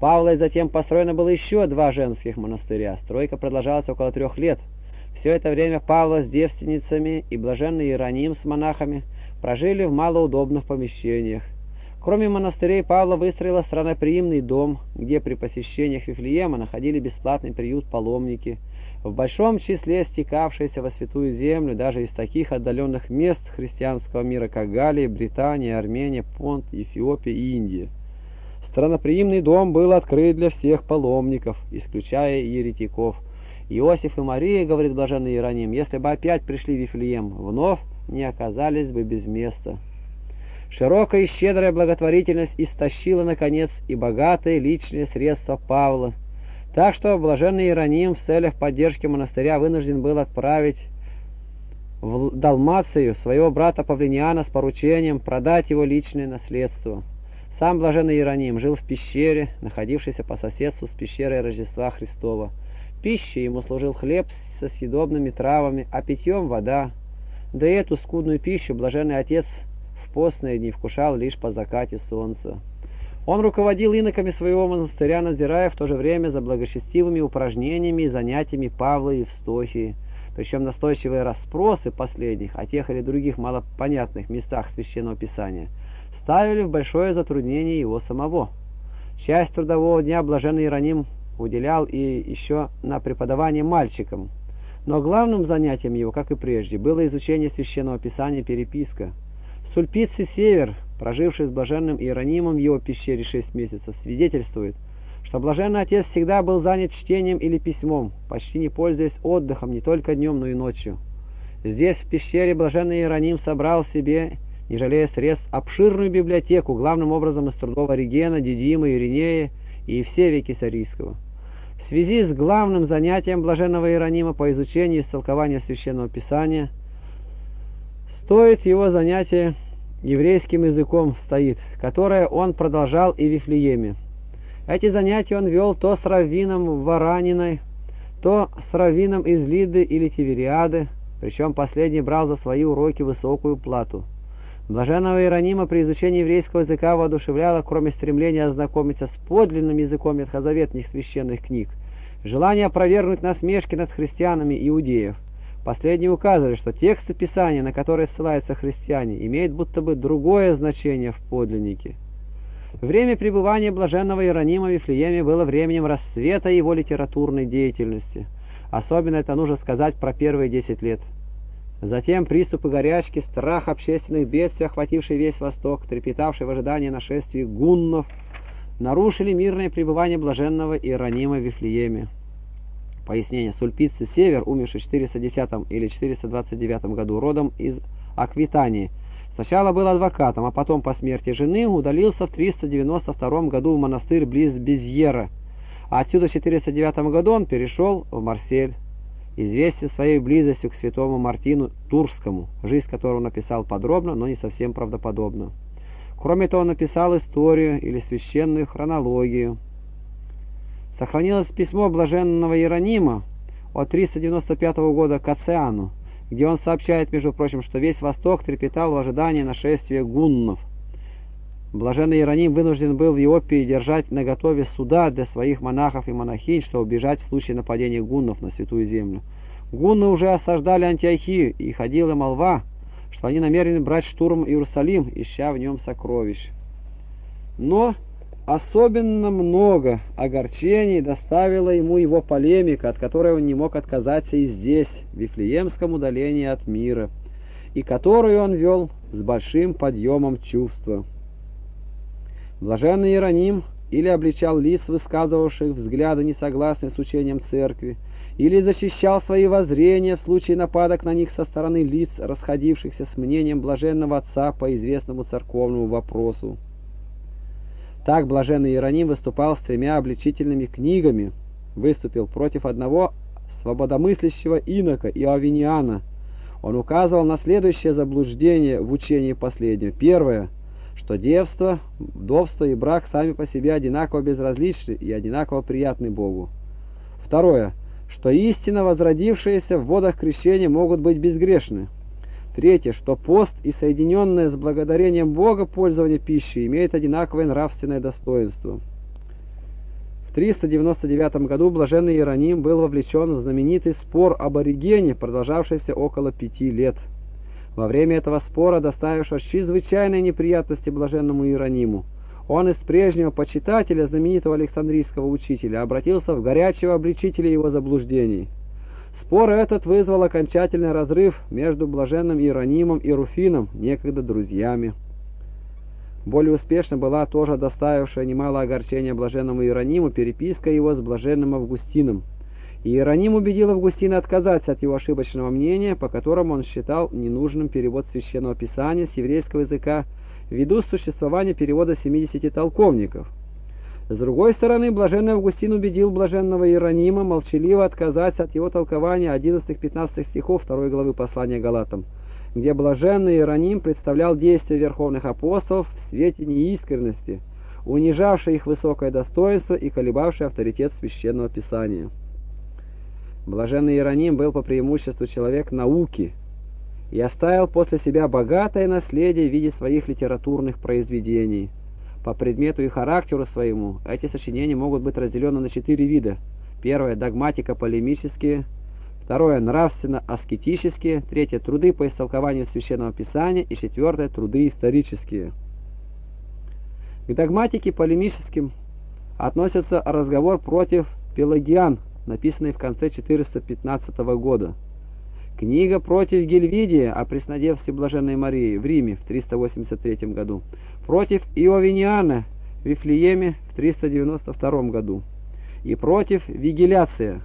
Павлой затем построено было еще два женских монастыря. Стройка продолжалась около трех лет – все это время Павла с девственницами и блаженный Иероним с монахами прожили в малоудобных помещениях. Кроме монастырей, Павла выстроила страноприимный дом, где при посещениях Вифлеема находили бесплатный приют паломники, в большом числе стекавшиеся во Святую Землю даже из таких отдаленных мест христианского мира, как Галия, Британия, Армения, Понт, Эфиопия и Индия. Страноприимный дом был открыт для всех паломников, исключая еретиков – Иосиф и Мария, говорит блаженный Иероним, если бы опять пришли в Вифлеем, вновь не оказались бы без места. Широкая и щедрая благотворительность истощила, наконец, и богатые личные средства Павла. Так что блаженный Иероним в целях поддержки монастыря вынужден был отправить в Далмацию своего брата Павлиниана с поручением продать его личное наследство. Сам блаженный Иероним жил в пещере, находившейся по соседству с пещерой Рождества Христова. Пищей ему служил хлеб со съедобными травами, а питьем вода. Да и эту скудную пищу блаженный отец в постные дни вкушал лишь по закате солнца. Он руководил иноками своего монастыря, надзирая в то же время за благочестивыми упражнениями и занятиями Павла и Евстохии. Причем настойчивые расспросы последних о тех или других малопонятных местах Священного Писания ставили в большое затруднение его самого. Часть трудового дня блаженный Иероним уделял и еще на преподавание мальчикам. Но главным занятием его, как и прежде, было изучение священного писания переписка. Сульпиций Север, проживший с блаженным Иеронимом в его пещере шесть месяцев, свидетельствует, что блаженный отец всегда был занят чтением или письмом, почти не пользуясь отдыхом не только днем, но и ночью. Здесь, в пещере, блаженный Иероним собрал себе, не жалея средств, обширную библиотеку, главным образом из трудов Оригена, Дидима, Иринея и все веки Сарийского. В связи с главным занятием блаженного Иеронима по изучению и истолкованию Священного Писания, стоит его занятие еврейским языком стоит, которое он продолжал и в Вифлееме. Эти занятия он вел то с раввином Вараниной, то с раввином из Лиды или Тивериады, причем последний брал за свои уроки высокую плату. Блаженного Иеронима при изучении еврейского языка воодушевляло, кроме стремления ознакомиться с подлинным языком ветхозаветных священных книг, желание опровергнуть насмешки над христианами иудеев. Последние указывали, что тексты Писания, на которые ссылаются христиане, имеют будто бы другое значение в подлиннике. Время пребывания блаженного Иеронима в Вифлееме было временем расцвета его литературной деятельности. Особенно это нужно сказать про первые десять лет. Затем приступы горячки, страх общественных бедствий, охвативший весь Восток, трепетавший в ожидании нашествия гуннов, нарушили мирное пребывание блаженного Иеронима в Вифлееме. Пояснение. Сульпицы Север, умерший в 410 или 429 году, родом из Аквитании – Сначала был адвокатом, а потом по смерти жены удалился в 392 году в монастырь близ Безьера. А отсюда в 409 году он перешел в Марсель. Известен своей близостью к святому Мартину Турскому, жизнь которого написал подробно, но не совсем правдоподобно. Кроме того, он написал историю или священную хронологию. Сохранилось письмо блаженного Иеронима от 395 года к Оциану, где он сообщает, между прочим, что весь Восток трепетал в ожидании нашествия гуннов. Блаженный Иероним вынужден был в Иопии держать наготове суда для своих монахов и монахинь, чтобы убежать в случае нападения гуннов на Святую Землю. Гунны уже осаждали Антиохию, и ходила молва, что они намерены брать штурм Иерусалим, ища в нем сокровищ. Но Особенно много огорчений доставила ему его полемика, от которой он не мог отказаться и здесь, в Вифлеемском удалении от мира, и которую он вел с большим подъемом чувства. Блаженный Иероним или обличал лиц, высказывавших взгляды, несогласные с учением церкви, или защищал свои воззрения в случае нападок на них со стороны лиц, расходившихся с мнением блаженного отца по известному церковному вопросу. Так блаженный Иероним выступал с тремя обличительными книгами, выступил против одного свободомыслящего инока Иовиниана. Он указывал на следующее заблуждение в учении последнего. Первое, что девство, вдовство и брак сами по себе одинаково безразличны и одинаково приятны Богу. Второе, что истинно возродившиеся в водах крещения могут быть безгрешны. Третье, что пост и соединенное с благодарением Бога пользование пищей имеет одинаковое нравственное достоинство. В 399 году блаженный Иероним был вовлечен в знаменитый спор об оригене, продолжавшийся около пяти лет. Во время этого спора, доставившего чрезвычайные неприятности блаженному Иерониму, он из прежнего почитателя знаменитого Александрийского учителя обратился в горячего обличителя его заблуждений – Спор этот вызвал окончательный разрыв между блаженным Иеронимом и Руфином, некогда друзьями. Более успешно была тоже доставившая немало огорчения блаженному Иерониму переписка его с блаженным Августином. Иероним убедил Августина отказаться от его ошибочного мнения, по которому он считал ненужным перевод Священного Писания с еврейского языка ввиду существования перевода 70 толковников – с другой стороны, блаженный Августин убедил блаженного Иеронима молчаливо отказаться от его толкования 11-15 стихов 2 главы послания Галатам, где блаженный Иероним представлял действия верховных апостолов в свете неискренности, унижавший их высокое достоинство и колебавший авторитет священного писания. Блаженный Иероним был по преимуществу человек науки и оставил после себя богатое наследие в виде своих литературных произведений – по предмету и характеру своему эти сочинения могут быть разделены на четыре вида. Первое – догматико-полемические, второе – нравственно-аскетические, третье – труды по истолкованию Священного Писания и четвертое – труды исторические. К догматике полемическим относится разговор против Пелагиан, написанный в конце 415 года. Книга против Гельвидия о преснодевстве Блаженной Марии в Риме в 383 году. Против Иовиниана в Вифлееме в 392 году. И против вигиляция.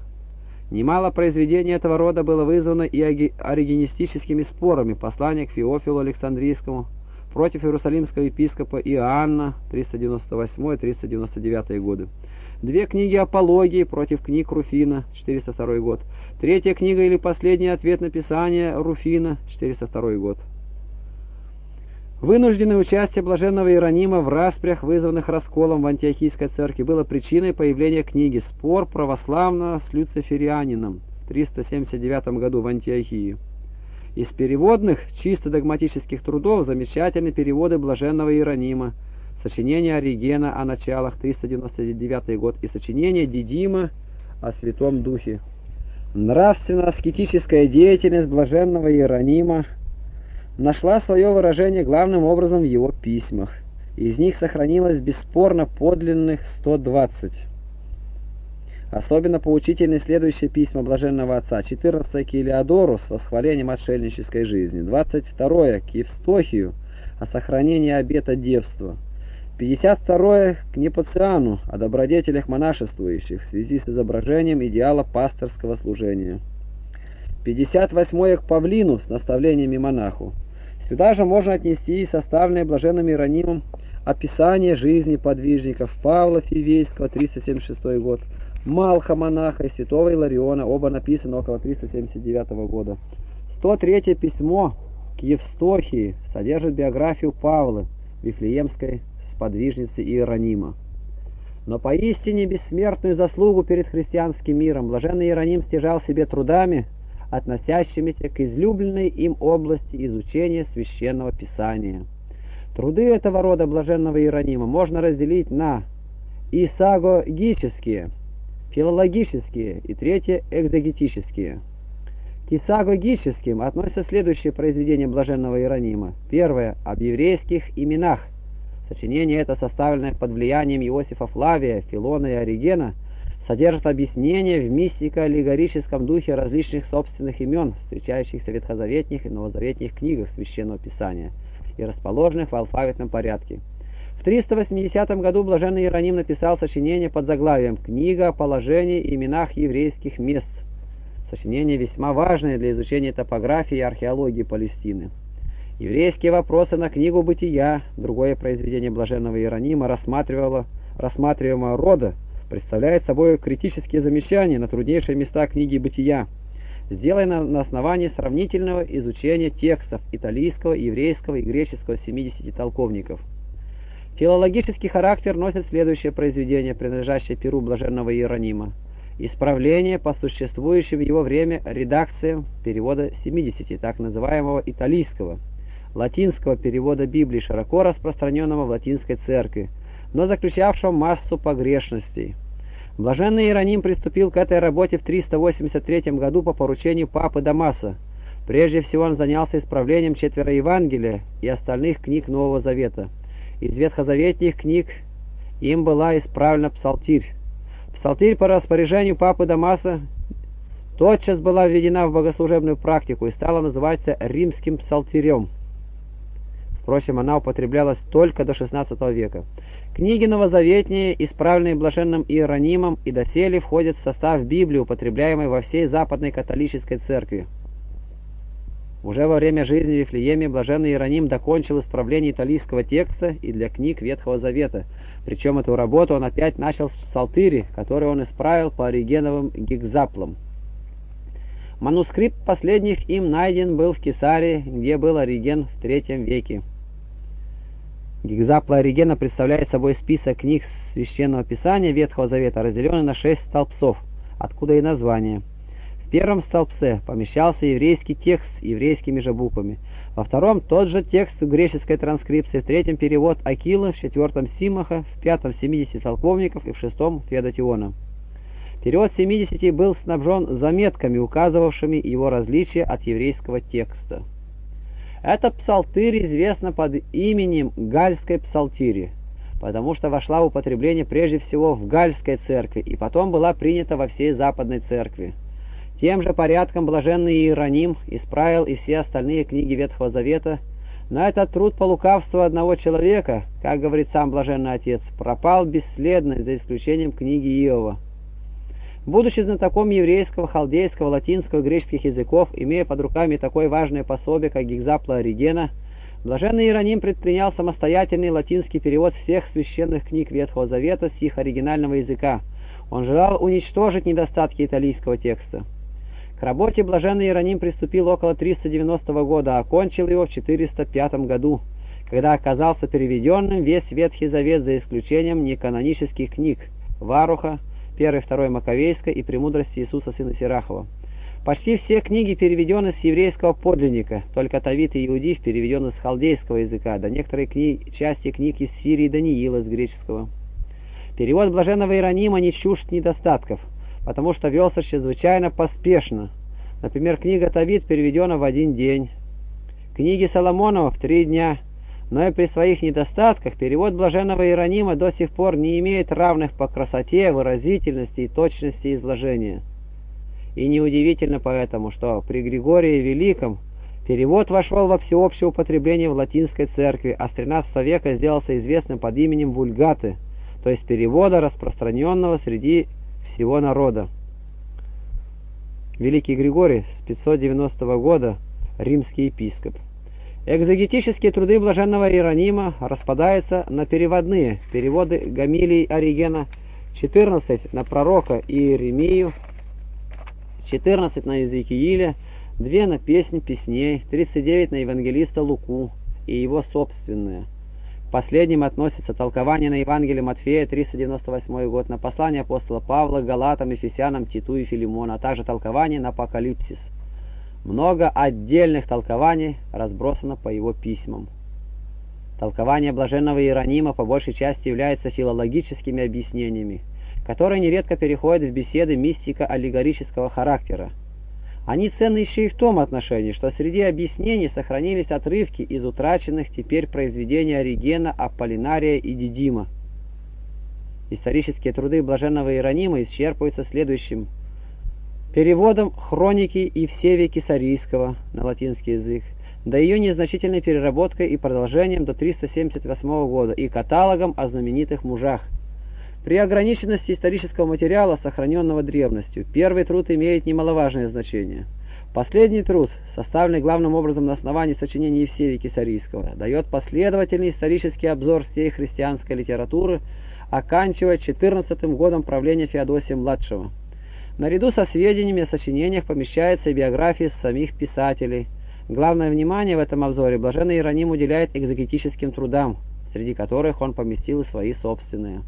Немало произведений этого рода было вызвано и оригенистическими спорами. Послание к Феофилу Александрийскому против иерусалимского епископа Иоанна 398-399 годы. Две книги апологии против книг Руфина, 402 год. Третья книга или последний ответ на Писание Руфина, 402 год. Вынужденное участие блаженного Иеронима в распрях, вызванных расколом в антиохийской церкви, было причиной появления книги «Спор православного с люциферианином» в 379 году в Антиохии. Из переводных, чисто догматических трудов замечательны переводы блаженного Иеронима, сочинение Оригена о началах 399 год и сочинение Дидима о Святом Духе. Нравственно-аскетическая деятельность блаженного Иеронима нашла свое выражение главным образом в его письмах. Из них сохранилось бесспорно подлинных 120. Особенно поучительны следующие письма Блаженного Отца. 14 к Илеодору с восхвалением отшельнической жизни. 22 к Евстохию о сохранении обета девства. 52 к Непоциану о добродетелях монашествующих в связи с изображением идеала пасторского служения. 58 к Павлину с наставлениями монаху. Сюда же можно отнести и составленное блаженным Иеронимом описание жизни подвижников Павла Фивейского, 376 год, Малха монаха и святого Илариона, оба написаны около 379 года. 103 письмо к Евстохии содержит биографию Павла, Вифлеемской сподвижницы Иеронима. Но поистине бессмертную заслугу перед христианским миром блаженный Иероним стяжал себе трудами, относящимися к излюбленной им области изучения священного писания. Труды этого рода блаженного Иеронима можно разделить на исагогические, филологические и третье экзегетические. К исагогическим относятся следующие произведения блаженного Иеронима. Первое – об еврейских именах. Сочинение это, составленное под влиянием Иосифа Флавия, Филона и Оригена – содержит объяснение в мистико-аллегорическом духе различных собственных имен, встречающихся в ветхозаветных и новозаветных книгах Священного Писания и расположенных в алфавитном порядке. В 380 году Блаженный Иероним написал сочинение под заглавием «Книга о положении и именах еврейских мест». Сочинение весьма важное для изучения топографии и археологии Палестины. Еврейские вопросы на книгу «Бытия», другое произведение Блаженного Иеронима, рассматривало, рассматриваемого рода, представляет собой критические замечания на труднейшие места книги «Бытия», сделанные на основании сравнительного изучения текстов италийского, еврейского и греческого 70 толковников. Филологический характер носит следующее произведение, принадлежащее Перу Блаженного Иеронима. Исправление по существующим в его время редакциям перевода 70, так называемого италийского, латинского перевода Библии, широко распространенного в латинской церкви, но заключавшего массу погрешностей. Блаженный Иероним приступил к этой работе в 383 году по поручению папы Дамаса. Прежде всего он занялся исправлением четверо Евангелия и остальных книг Нового Завета. Из ветхозаветных книг им была исправлена Псалтирь. Псалтирь по распоряжению папы Дамаса тотчас была введена в богослужебную практику и стала называться римским псалтирем. Впрочем, она употреблялась только до XVI века. Книги новозаветние, исправленные блаженным Иеронимом и доселе входят в состав Библии, употребляемой во всей западной католической церкви. Уже во время жизни в Вифлееме блаженный Иероним докончил исправление италийского текста и для книг Ветхого Завета. Причем эту работу он опять начал с псалтыри, который он исправил по оригеновым гигзаплам. Манускрипт последних им найден был в Кесарии, где был ориген в III веке. Гигзапла Оригена представляет собой список книг Священного Писания Ветхого Завета, разделенный на шесть столбцов, откуда и название. В первом столбце помещался еврейский текст с еврейскими же буквами. Во втором тот же текст в греческой транскрипции, в третьем перевод Акилы, в четвертом Симаха, в пятом 70 толковников и в шестом Феодотиона. Перевод 70 был снабжен заметками, указывавшими его различия от еврейского текста. Эта псалтырь известна под именем Гальской псалтири, потому что вошла в употребление прежде всего в Гальской церкви и потом была принята во всей Западной церкви. Тем же порядком блаженный Иероним исправил и все остальные книги Ветхого Завета, Но этот труд по лукавству одного человека, как говорит сам Блаженный Отец, пропал бесследно, за исключением книги Иова. Будучи знатоком еврейского, халдейского, латинского греческих языков, имея под руками такое важное пособие, как Гигзапла Оригена, Блаженный Иероним предпринял самостоятельный латинский перевод всех священных книг Ветхого Завета с их оригинального языка. Он желал уничтожить недостатки италийского текста. К работе Блаженный Иероним приступил около 390 года, а окончил его в 405 году, когда оказался переведенным весь Ветхий Завет за исключением неканонических книг Варуха, 1-2 Маковейска и «Премудрости Иисуса Сына Сирахова». Почти все книги переведены с еврейского подлинника, только Тавит и Иудив переведены с халдейского языка, да некоторые кни... части книг из Сирии Даниила с греческого. Перевод Блаженного Иеронима не чужд недостатков – потому что велся чрезвычайно поспешно. Например, книга Тавид переведена в один день, книги Соломонова в три дня, но и при своих недостатках перевод Блаженного Иеронима до сих пор не имеет равных по красоте, выразительности и точности изложения. И неудивительно поэтому, что при Григории Великом перевод вошел во всеобщее употребление в латинской церкви, а с XIII века сделался известным под именем Вульгаты, то есть перевода, распространенного среди всего народа. Великий Григорий с 590 года римский епископ. Экзогетические труды блаженного Иеронима распадаются на переводные, переводы Гамилии Оригена, 14 на пророка Иеремию, 14 на Иезекииля, 2 на песнь песней, 39 на евангелиста Луку и его собственные – Последним относится толкование на Евангелие Матфея, 398 год, на послание апостола Павла, Галатам, Ефесянам, Титу и Филимону, а также толкование на Апокалипсис. Много отдельных толкований разбросано по его письмам. Толкование блаженного Иеронима по большей части является филологическими объяснениями, которые нередко переходят в беседы мистика-аллегорического характера. Они ценны еще и в том отношении, что среди объяснений сохранились отрывки из утраченных теперь произведений Оригена, Аполлинария и Дидима. Исторические труды Блаженного Иеронима исчерпываются следующим переводом хроники и все веки Сарийского на латинский язык, да ее незначительной переработкой и продолжением до 378 года и каталогом о знаменитых мужах – при ограниченности исторического материала, сохраненного древностью, первый труд имеет немаловажное значение. Последний труд, составленный главным образом на основании сочинений Евсевия Кисарийского, дает последовательный исторический обзор всей христианской литературы, оканчивая 14 годом правления Феодосия-младшего. Наряду со сведениями о сочинениях помещается и биографии самих писателей. Главное внимание в этом обзоре Блаженный Иероним уделяет экзегетическим трудам, среди которых он поместил свои собственные.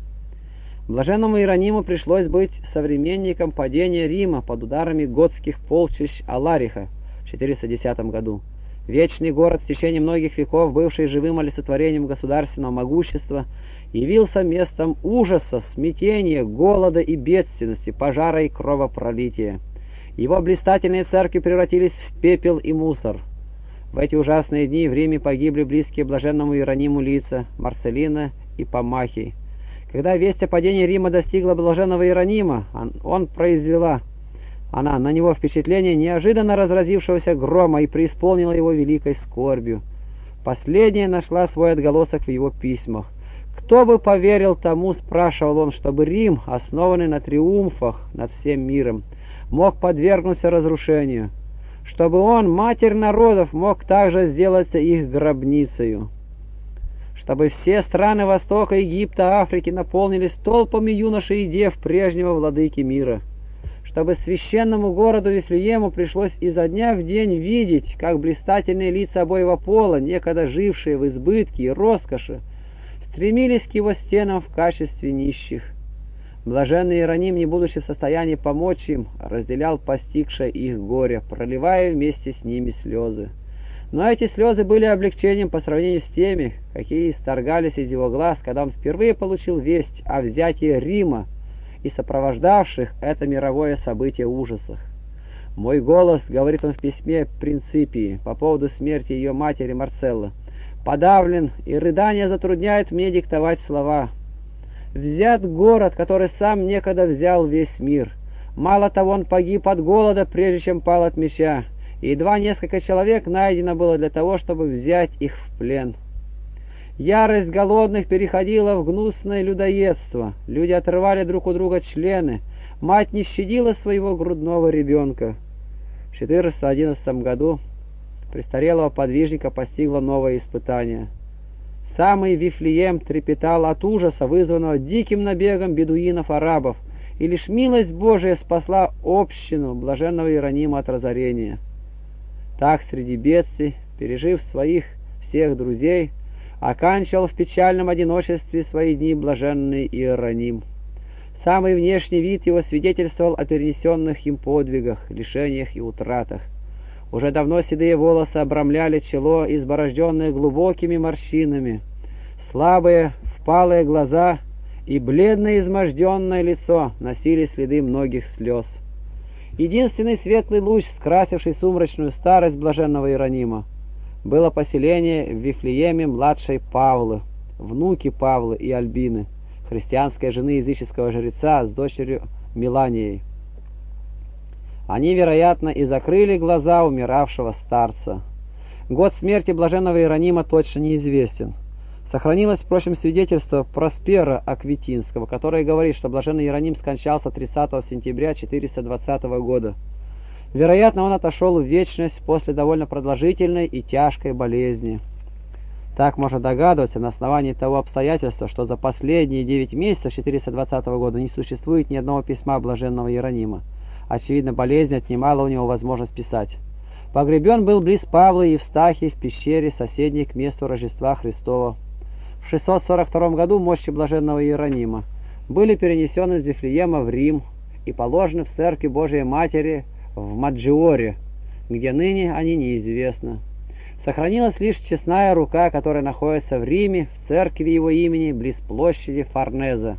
Блаженному Иерониму пришлось быть современником падения Рима под ударами готских полчищ Алариха в 410 году. Вечный город в течение многих веков, бывший живым олицетворением государственного могущества, явился местом ужаса, смятения, голода и бедственности, пожара и кровопролития. Его блистательные церкви превратились в пепел и мусор. В эти ужасные дни в Риме погибли близкие блаженному Иерониму лица Марселина и Помахий. Когда весть о падении Рима достигла блаженного Иеронима, он, он произвела она на него впечатление неожиданно разразившегося грома и преисполнила его великой скорбью. Последняя нашла свой отголосок в его письмах. «Кто бы поверил тому, — спрашивал он, — чтобы Рим, основанный на триумфах над всем миром, мог подвергнуться разрушению, чтобы он, матерь народов, мог также сделаться их гробницею» чтобы все страны Востока, Египта, Африки наполнились толпами юношей и дев прежнего владыки мира, чтобы священному городу Вифлеему пришлось изо дня в день видеть, как блистательные лица обоего пола, некогда жившие в избытке и роскоши, стремились к его стенам в качестве нищих. Блаженный Иероним, не будучи в состоянии помочь им, разделял постигшее их горе, проливая вместе с ними слезы. Но эти слезы были облегчением по сравнению с теми, какие исторгались из его глаз, когда он впервые получил весть о взятии Рима и сопровождавших это мировое событие ужасах. «Мой голос», — говорит он в письме Принципии по поводу смерти ее матери Марцелла, «подавлен, и рыдание затрудняет мне диктовать слова. Взят город, который сам некогда взял весь мир. Мало того, он погиб от голода, прежде чем пал от меча и едва несколько человек найдено было для того, чтобы взять их в плен. Ярость голодных переходила в гнусное людоедство. Люди отрывали друг у друга члены. Мать не щадила своего грудного ребенка. В 411 году престарелого подвижника постигло новое испытание. Самый Вифлеем трепетал от ужаса, вызванного диким набегом бедуинов-арабов, и лишь милость Божия спасла общину блаженного Иеронима от разорения. Так среди бедствий, пережив своих всех друзей, оканчивал в печальном одиночестве свои дни блаженный Иероним. Самый внешний вид его свидетельствовал о перенесенных им подвигах, лишениях и утратах. Уже давно седые волосы обрамляли чело, изборожденное глубокими морщинами. Слабые, впалые глаза и бледное изможденное лицо носили следы многих слез. Единственный светлый луч, скрасивший сумрачную старость блаженного Иеронима, было поселение в Вифлееме младшей Павлы, внуки Павлы и Альбины, христианской жены языческого жреца с дочерью Миланией. Они, вероятно, и закрыли глаза умиравшего старца. Год смерти блаженного Иеронима точно неизвестен. Сохранилось, впрочем, свидетельство Проспера Аквитинского, которое говорит, что блаженный Иероним скончался 30 сентября 420 года. Вероятно, он отошел в вечность после довольно продолжительной и тяжкой болезни. Так можно догадываться на основании того обстоятельства, что за последние 9 месяцев 420 года не существует ни одного письма блаженного Иеронима. Очевидно, болезнь отнимала у него возможность писать. Погребен был близ Павла и Евстахий в пещере, соседней к месту Рождества Христова. В 642 году мощи блаженного Иеронима были перенесены из Вифлеема в Рим и положены в церкви Божией Матери в Маджиоре, где ныне они неизвестны. Сохранилась лишь честная рука, которая находится в Риме, в церкви его имени, близ площади Форнеза.